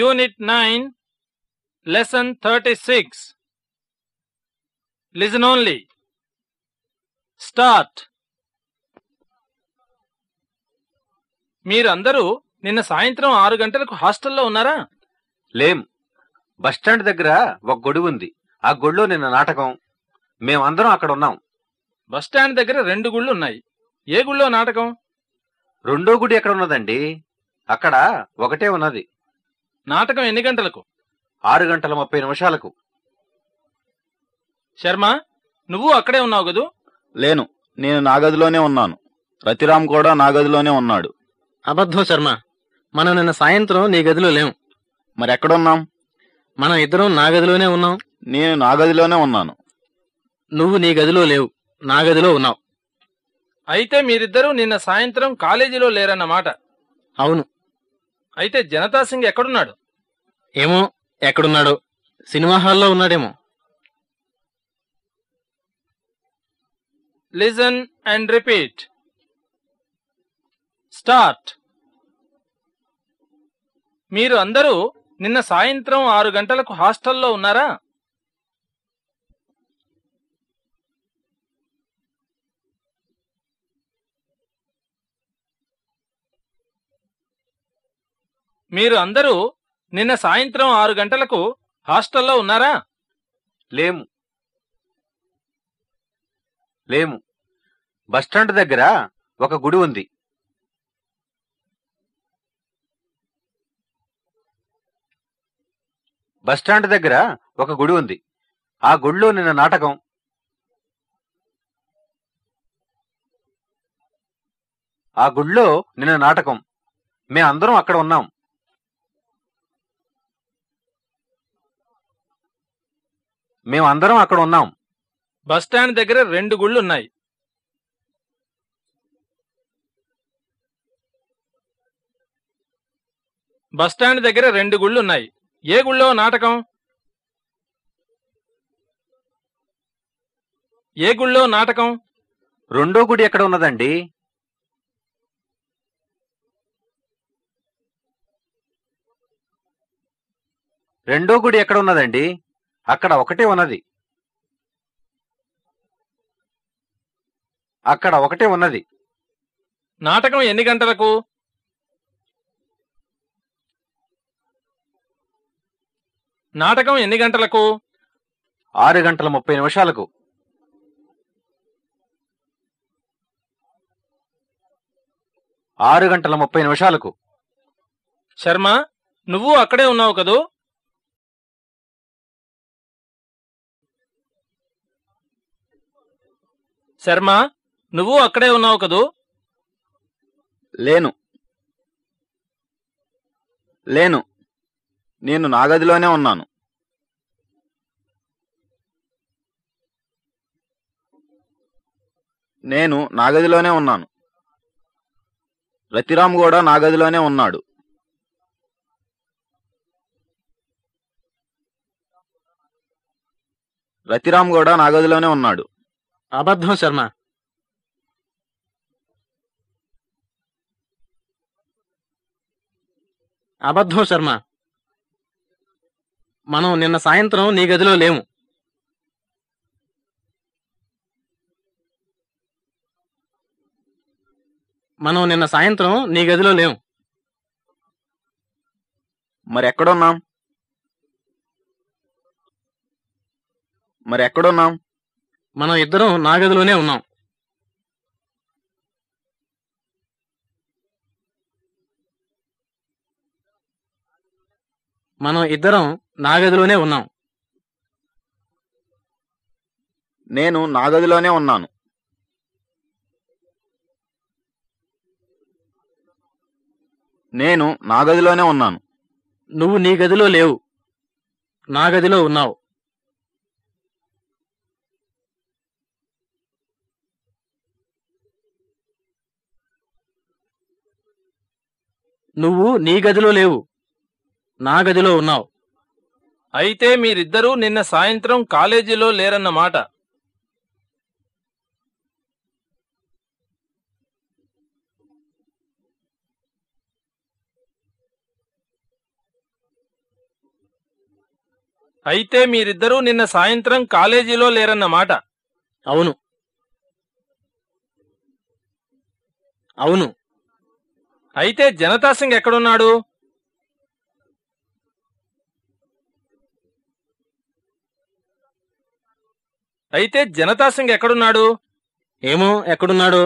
Unit 9, Lesson 36. Listen only. Start. మీరందరూ నిన్న సాయంత్రం ఆరు గంటలకు హాస్టల్లో ఉన్నారా? లేం. బస్టాండ్ దగ్గర ఒక గొడి ఉంది. ఆ గొడిలో నిన్న నాటకం. మేమందరం అక్కడ ఉన్నాం. బస్టాండ్ దగ్గర రెండు గుళ్ళు ఉన్నాయి. ఏ గుళ్ళో నాటకం? రెండో గుడి ఎక్కడ ఉన్నదండి? అక్కడ ఒకటే ఉన్నది. నాటకం ఎన్ని గంటలకు? ఆరు గంటల ముప్పై నిమిషాలకు. శర్మ నువ్వు అక్కడే ఉన్నావు కదూ? లేను నేను నా గదిలోనే ఉన్నాను. రతిరామ్ కూడా నా గదిలోనే ఉన్నాడు. అబద్ధం శర్మ. మనం నిన్న సాయంత్రం నీ గదిలో లేము మరి ఎక్కడున్నాం మనం ఇద్దరం నా గదిలోనే ఉన్నాం. నేను నా గదిలోనే ఉన్నాను. నువ్వు నీ గదిలో లేవు నా గదిలో ఉన్నావు. అయితే మీరిద్దరూ నిన్న సాయంత్రం కాలేజీలో లేరన్నమాట. అవును. అయితే జనతా సింగ్ ఎక్కడున్నాడు? ఏమో ఎక్కడున్నాడో. సినిమా హాల్లో ఉన్నాడేమో. లిజన్ అండ్ రిపీట్ స్టార్ట్ మీరు అందరూ నిన్న సాయంత్రం ఆరు గంటలకు హాస్టల్లో ఉన్నారా? మీరు అందరూ నిన్న సాయంత్రం ఆరు గంటలకు హాస్టల్లో ఉన్నారా? లేము. లేము. బస్టాండ్ దగ్గర ఒక గుడి ఉంది. బస్టాండ్ దగ్గర ఒక గుడి ఉంది. ఆ గుడిలో నిన్న నాటకం. ఆ గుడిలో నిన్న నాటకం. మేమందరం అక్కడ ఉన్నాం. మేమందరం అక్కడ ఉన్నాం. బస్టాండ్ దగ్గర రెండు గుళ్ళు ఉన్నాయి బస్టాండ్ దగ్గర రెండు గుళ్ళు ఉన్నాయి ఏ గుళ్ళో నాటకం? ఏ గుళ్ళో నాటకం? రెండో గుడి ఎక్కడ ఉన్నదండి? రెండో గుడి ఎక్కడ ఉన్నదండి? అక్కడ ఒకటే ఉన్నది. అక్కడ ఒకటే ఉన్నది. నాటకం ఎన్ని గంటలకు? నాటకం ఎన్ని గంటలకు? ఆరు గంటల ముప్పై నిమిషాలకు. ఆరు గంటల ముప్పై నిమిషాలకు. శర్మ నువ్వు అక్కడే ఉన్నావు కదూ? శర్మ నువ్వు అక్కడే ఉన్నావు కదూ? లేను. లేను. నేను నా గదిలోనే ఉన్నాను. నేను నా గదిలోనే ఉన్నాను. రతిరామ్ కూడా నా గదిలోనే ఉన్నాడు. రతిరామ్ కూడా నా గదిలోనే ఉన్నాడు. అబద్ధం శర్మ. అబద్ధం శర్మ. మనం నిన్న సాయంత్రం నీ గదిలో లేము. మనం నిన్న సాయంత్రం నీ గదిలో లేము. మరి ఎక్కడున్నాం మరి ఎక్కడున్నాం మనం ఇద్దరం నా గదిలోనే ఉన్నాం. మనం ఇద్దరం నా గదిలోనే ఉన్నాం. నేను నా గదిలోనే ఉన్నాను. నేను నా గదిలోనే ఉన్నాను. నువ్వు నీ గదిలో లేవు. నా గదిలో ఉన్నావు. నువ్వు నీ గదిలో లేవు. నా గదిలో ఉన్నావు. అయితే మీరిద్దరూ నిన్న సాయంత్రం కాలేజీలో లేరన్నమాట. అయితే మీరిద్దరూ నిన్న సాయంత్రం కాలేజీలో లేరన్నమాట. అవును. అవును. అయితే జనతా సింగ్ ఎక్కడున్నాడు? అయితే జనతా సింగ్ ఎక్కడున్నాడు? ఏమో ఎక్కడున్నాడు?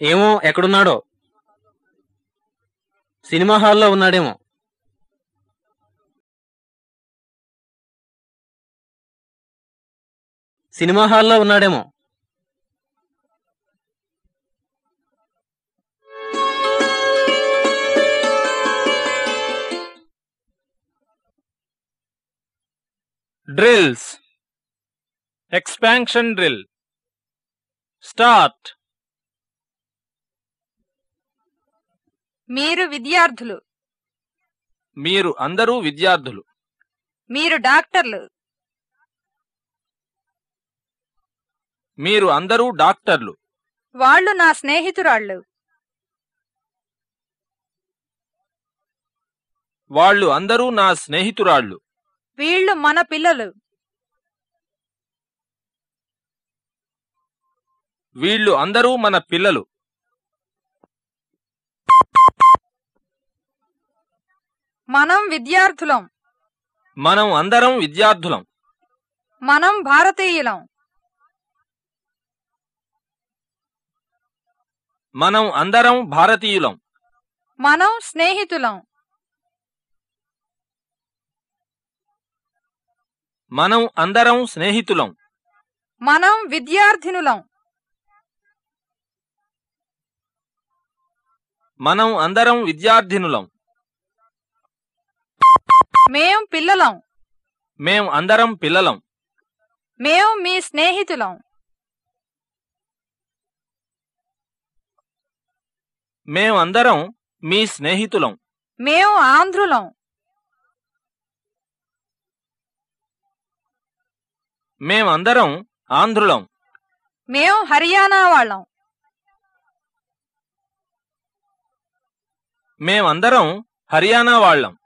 ఏమో ఎక్కడున్నాడో? సినిమా హాల్లో ఉన్నాడేమో. సినిమా హాల్లో ఉన్నాడేమో. డ్రిల్స్ ఎక్స్పాన్షన్ డ్రిల్ స్టార్ట్ మీరు విద్యార్థులు. మీరు అందరూ విద్యార్థులు. మీరు డాక్టర్లు. మీరు అందరూ డాక్టర్లు. వాళ్ళు నా స్నేహితురాళ్ళు. వాళ్ళు అందరూ నా స్నేహితురాళ్ళు. వీళ్ళు మన పిల్లలు. వీళ్ళు అందరూ మన పిల్లలు. మనం విద్యార్థులం. మనం అందరం విద్యార్థులం. మనం భారతీయులం. మనం అందరం భారతీయులం. మనం స్నేహితులం. మనం అందరం స్నేహితులం. మనం విద్యార్థినులం. మనం అందరం విద్యార్థినులం. మేం పిల్లలం. మేం అందరం పిల్లలం. మేం మీ స్నేహితులం. మేం అందరం మీ స్నేహితులం. మేం ఆంధ్రులం. మేం అందరం ఆంధ్రులం. మేం హర్యానా వాళ్ళం. మేం అందరం హర్యానా వాళ్ళం.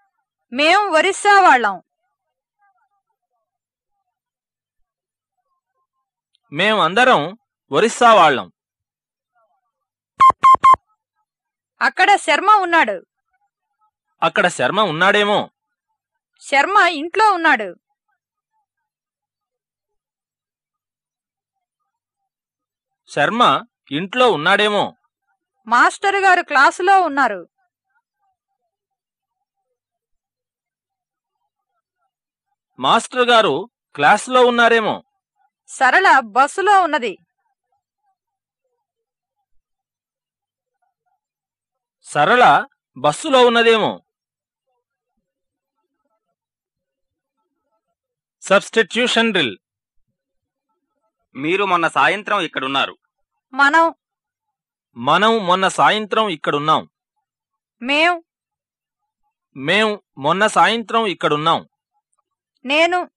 మేం ఒరిస్సా వాళ్ళం. మేం అందరం ఒరిస్సా వాళ్ళం. అక్కడ శర్మ ఉన్నాడు. అక్కడ శర్మ ఉన్నాడేమో. శర్మ ఇంట్లో ఉన్నాడు. శర్మ ఇంట్లో ఉన్నాడేమో. మాస్టర్ గారు క్లాసులో ఉన్నారు. మాస్టర్ గారు క్లాసులో ఉన్నారేమో. సరళ బస్సులో ఉన్నది. సరళ బస్సులో ఉన్నదేమో. సబ్స్టిట్యూషన్ డ్రిల్ మీరు మొన్న సాయంత్రం ఇక్కడున్నారు. మనం. మనం మొన్న సాయంత్రం ఇక్కడున్నాం. మేం మేం మొన్న సాయంత్రం ఇక్కడున్నాం. నేను.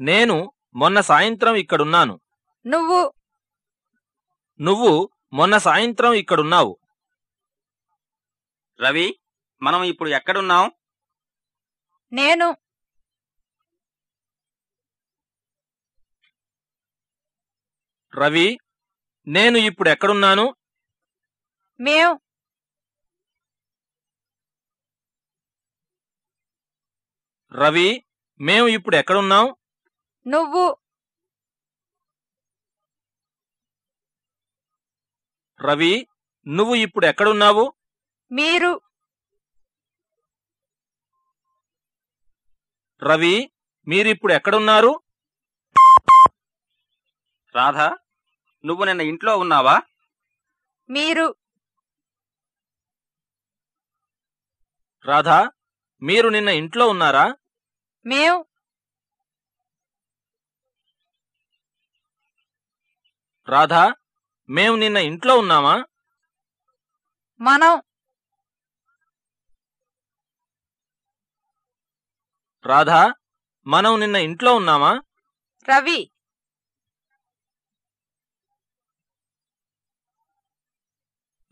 నేను మొన్న సాయంత్రం ఇక్కడున్నాను. నువ్వు. నువ్వు మొన్న సాయంత్రం ఇక్కడున్నావు. రవి మనం ఇప్పుడు ఎక్కడున్నాం? నేను. రవి నేను ఇప్పుడు ఎక్కడున్నాను? మేం రవి మేము ఇప్పుడు ఎక్కడున్నాం? నువ్వు. రవి నువ్వు ఇప్పుడు ఎక్కడున్నావు? మీరు రవి మీరిప్పుడు ఎక్కడున్నారు? రాధా నువ్వు నిన్న ఇంట్లో ఉన్నావా? మీరు రాధా మీరు నిన్న ఇంట్లో ఉన్నారా? మేం రాధా మేము నిన్న ఇంట్లో ఉన్నామా? మనం రాధా మనం నిన్న ఇంట్లో ఉన్నామా? రవి.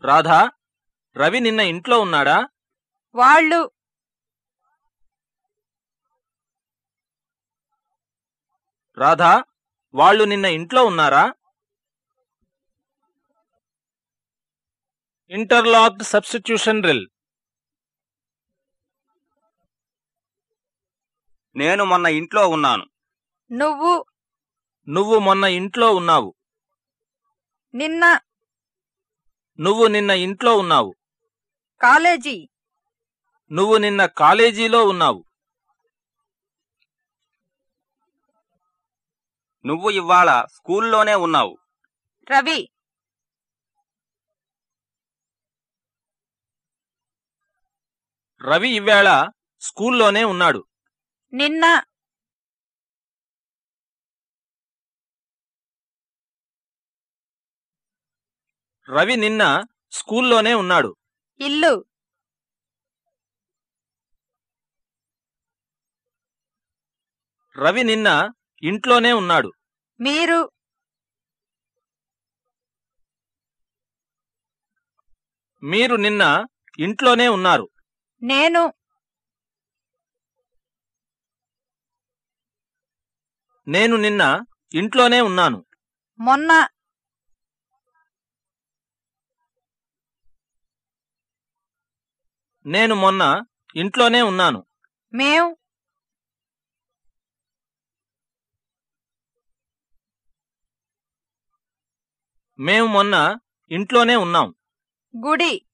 రాధా రవి నిన్న ఇంట్లో ఉన్నాడా? వాళ్ళు. రాధా వాళ్ళు నిన్న ఇంట్లో ఉన్నారా? Interlocked substitution drill. నేను మొన్న ఇంట్లో ఉన్నాను. నువ్వు? నువ్వు మొన్న ఇంట్లో ఉన్నావు. నిన్న? నువ్వు నిన్న ఇంట్లో ఉన్నావు. కాలేజీ? నువ్వు నిన్న కాలేజీలో ఉన్నావు. నువ్వు ఇవాళ స్కూల్లోనే ఉన్నావు. రవి? రవి ఇవేళ స్కూల్లోనే ఉన్నాడు. నిన్న రవి నిన్న స్కూల్లోనే ఉన్నాడు. ఇల్లు. రవి నిన్న ఇంట్లోనే ఉన్నాడు. మీరు? మీరు నిన్న ఇంట్లోనే ఉన్నారు. నేను నేను నిన్న ఇంట్లోనే ఉన్నాను. మొన్న నేను మొన్న ఇంట్లోనే ఉన్నాను. మేం మేము మొన్న ఇంట్లోనే ఉన్నాం. గుడి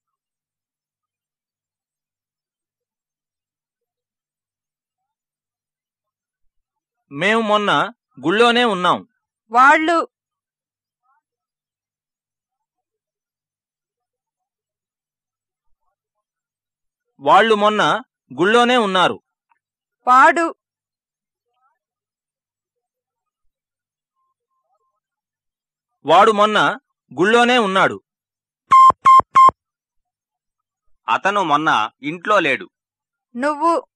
మేము మొన్న గుళ్ళోనే ఉన్నాం. వాళ్ళు వాళ్ళు మొన్న గుళ్ళోనే ఉన్నారు. వాడు వాడు మొన్న గుళ్ళోనే ఉన్నాడు. అతను మొన్న ఇంట్లో లేడు. నువ్వు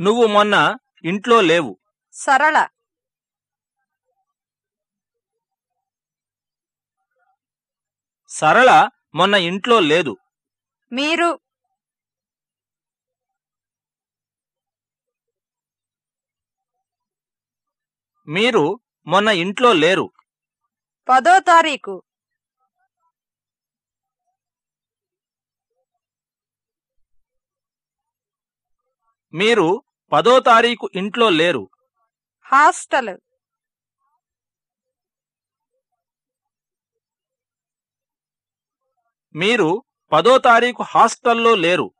నువ్వు మొన్న ఇంట్లో లేవు. సరళ. సరళ మొన్న ఇంట్లో లేదు. మీరు. మీరు మొన్న ఇంట్లో లేరు. పదో తారీఖు. మీరు పదో తారీఖు ఇంట్లో లేరు. హాస్టల్. మీరు పదో తారీఖు హాస్టల్లో లేరు.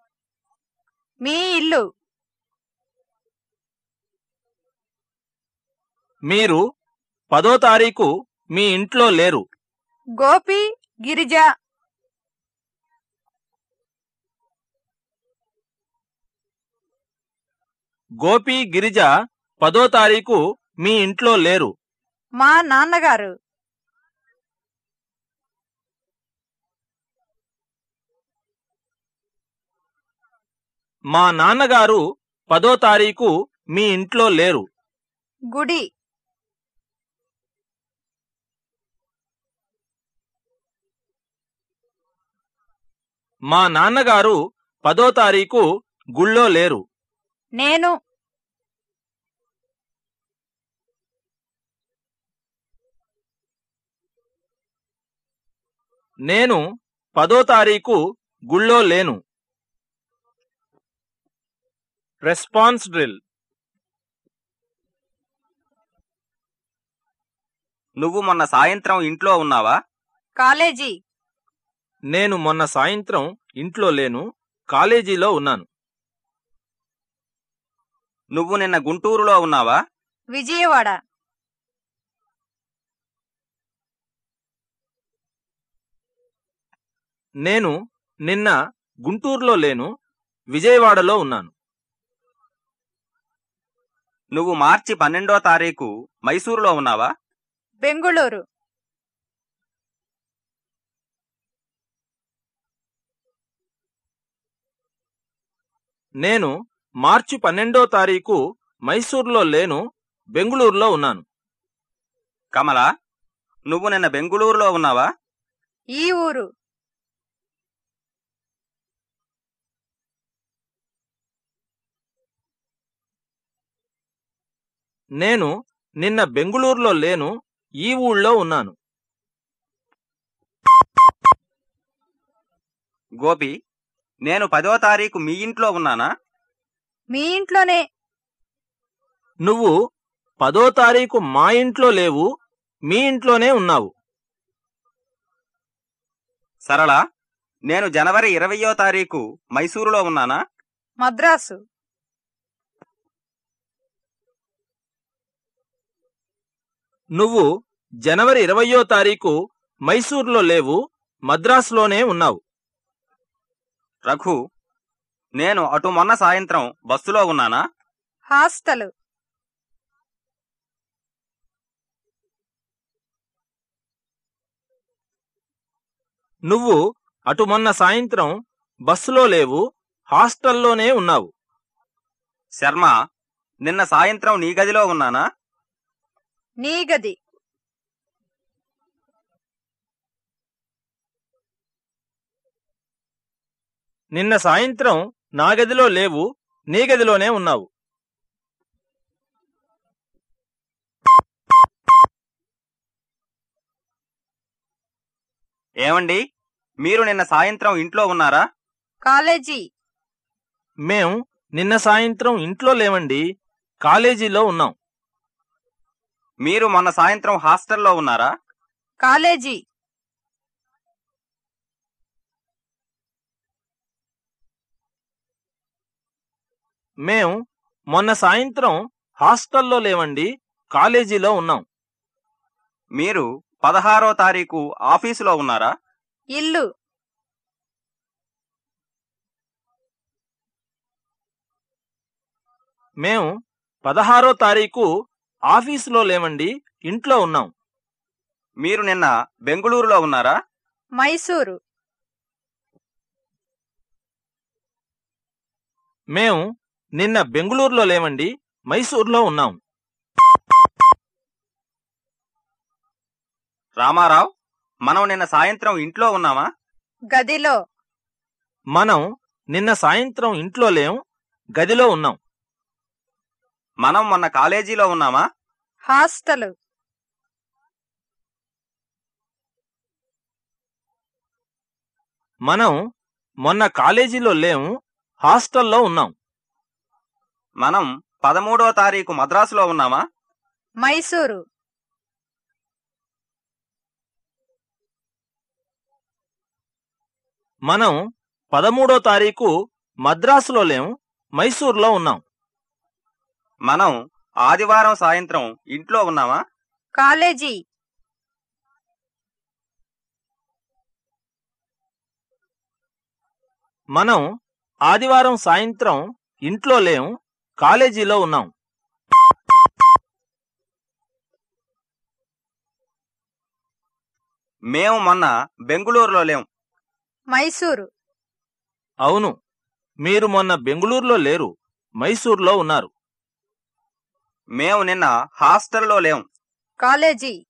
మీ ఇల్లు. మీరు పదో తారీఖు మీ ఇంట్లో లేరు. గోపి గిరిజ గోపి గిరిజ పదో తారీఖు మీ ఇంట్లో లేరు. మా నాన్నగారు. మా నాన్నగారు పదో తారీఖు మీ ఇంట్లో లేరు. గుడి. మా నాన్నగారు పదో తారీఖు గుళ్ళో లేరు. నేను నేను పదో తారీఖు గుళ్ళో లేను. Response drill. నువ్వు మొన్న సాయంత్రం ఇంట్లో ఉన్నావా? కాలేజీ. నేను మొన్న సాయంత్రం ఇంట్లో లేను కాలేజీలో ఉన్నాను. నువ్వు నిన్న గుంటూరులో ఉన్నావా? విజయవాడ. నేను నిన్న గుంటూరులో లేను విజయవాడలో ఉన్నాను. నువ్వు మార్చి పన్నెండో తారీఖు మైసూరులో ఉన్నావా? బెంగుళూరు. నేను మార్చి పన్నెండో తారీఖు మైసూర్లో లేను బెంగుళూరులో ఉన్నాను. కమల నువ్వు నిన్న బెంగుళూరులో ఉన్నావా? ఈ ఊరు. నేను నిన్న బెంగుళూరులో లేను ఈ ఊళ్ళో ఉన్నాను. గోపి నేను పదో తారీఖు మీ ఇంట్లో ఉన్నానా? మీ ఇంట్లోనే. నువ్వు పదో తారీఖు మా ఇంట్లో లేవు మీ ఇంట్లోనే ఉన్నావు. సరళ నేను జనవరి ఇరవయో తారీఖు మైసూరులో ఉన్నానా? మద్రాసు. నువ్వు జనవరి ఇరవయో తారీఖు మైసూర్లో లేవు మద్రాసులోనే ఉన్నావు. రఘు నేను అటు మొన్న సాయంత్రం బస్సులో ఉన్నానా? హాస్టల్. నువ్వు అటు మొన్న సాయంత్రం బస్సులో లేవు హాస్టల్లోనే ఉన్నావు. శర్మ నిన్న సాయంత్రం నీ గదిలో ఉన్నానా? నీ గది. నిన్న సాయంత్రం నా గదిలో లేవు నీ గదిలోనే ఉన్నావు. ఏమండి? మీరు నిన్న సాయంత్రం ఇంట్లో ఉన్నారా? కాలేజీ. మేం నిన్న సాయంత్రం ఇంట్లో లేవండి కాలేజీలో ఉన్నాం. మీరు మొన్న సాయంత్రం హాస్టల్లో ఉన్నారా? కాలేజీ. మేం మొన్న సాయంత్రం హాస్టల్లో లేవండి కాలేజీలో ఉన్నాం. మీరు పదహారో తారీఖు ఆఫీసులో ఉన్నారా? ఇల్లు. మేం పదహారో తారీఖు ఆఫీసులో లేవండి ఇంట్లో ఉన్నాం. మీరు నిన్న బెంగుళూరులో ఉన్నారా? మైసూరు. మేం నిన్న బెంగుళూరులో లేవండి మైసూర్లో ఉన్నాం. రామారావు మనం నిన్న సాయంత్రం ఇంట్లో ఉన్నామా? గదిలో. మనం నిన్న సాయంత్రం ఇంట్లో లేం గదిలో ఉన్నాం. మనం మొన్న కాలేజీలో ఉన్నామా? హాస్టల్. మనం మొన్న కాలేజీలో లేం హాస్టల్లో ఉన్నాం. మనం పదమూడో తారీఖు మద్రాసులో ఉన్నామా? మైసూరు. మనం పదమూడో తారీఖు మద్రాసులో లేం మైసూర్లో ఉన్నాం. మనం ఆదివారం సాయంత్రం ఇంట్లో ఉన్నామా? కాలేజీ. మనం ఆదివారం సాయంత్రం ఇంట్లో లేం కాలేజీలో ఉన్నాం. మేము మొన్న బెంగుళూరులో లేం. మైసూరు. అవును మీరు మొన్న బెంగుళూరులో లేరు మైసూర్లో ఉన్నారు. మేము నిన్న హాస్టల్లో లేం. కాలేజీ.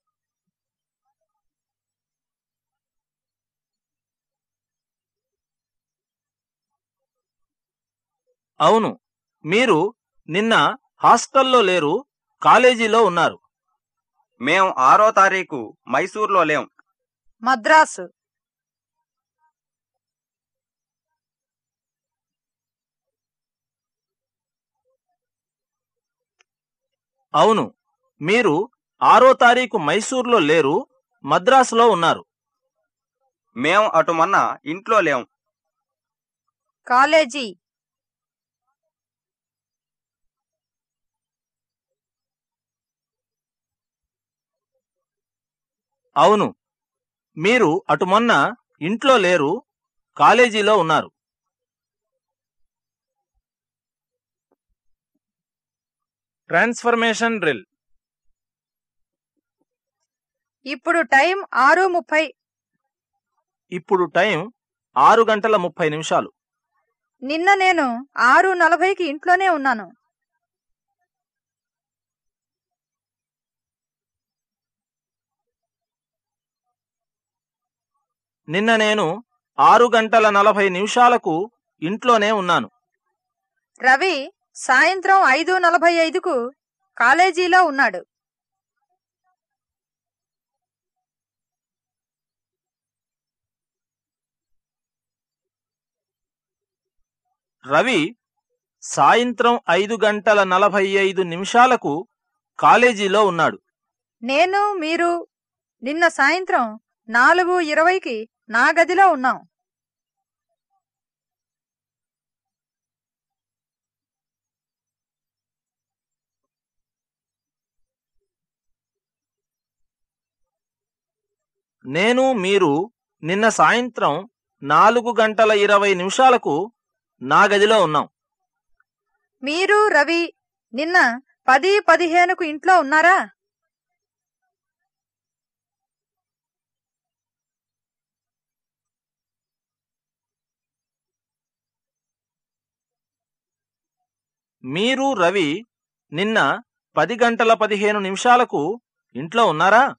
అవును మీరు నిన్న హాస్టల్లో లేరు కాలేజీలో ఉన్నారు. మేము ఆరో తారీఖు మైసూర్లో లేం. మద్రాసు. అవును మీరు ఆరో తారీఖు మైసూర్లో లేరు మద్రాసులో ఉన్నారు. మేము అటు మొన్న ఇంట్లో లేం. కాలేజీ. అవును మీరు అటు మొన్న ఇంట్లో లేరు కాలేజీలో ఉన్నారు. Transformation drill. ఇప్పుడు టైం ఆరు ముప్పై. ఇప్పుడు టైం ఆరు గంటల ముప్పై నిమిషాలు. నిన్న నేను ఆరు నలభైకి ఇంట్లోనే ఉన్నాను. నిన్న నేను ఆరు గంటల నలభై నిమిషాలకు ఇంట్లోనే ఉన్నాను. రవి సాయంత్రం ఐదు నలభై ఐదుకు కాలేజీలో ఉన్నాడు. రవి సాయంత్రం ఐదు గంటల నలభై ఐదు నిమిషాలకు కాలేజీలో ఉన్నాడు. నేను మీరు నిన్న సాయంత్రం నాలుగు ఇరవైకి నా గదిలో ఉన్నాం. నేను మీరు నిన్న సాయంత్రం నాలుగు గంటల ఇరవై నిమిషాలకు నా గదిలో ఉన్నాం. మీరు రవి నిన్న పది పదిహేనుకు ఇంట్లో ఉన్నారా? మీరు రవి నిన్న పది గంటల పదిహేను నిమిషాలకు ఇంట్లో ఉన్నారా?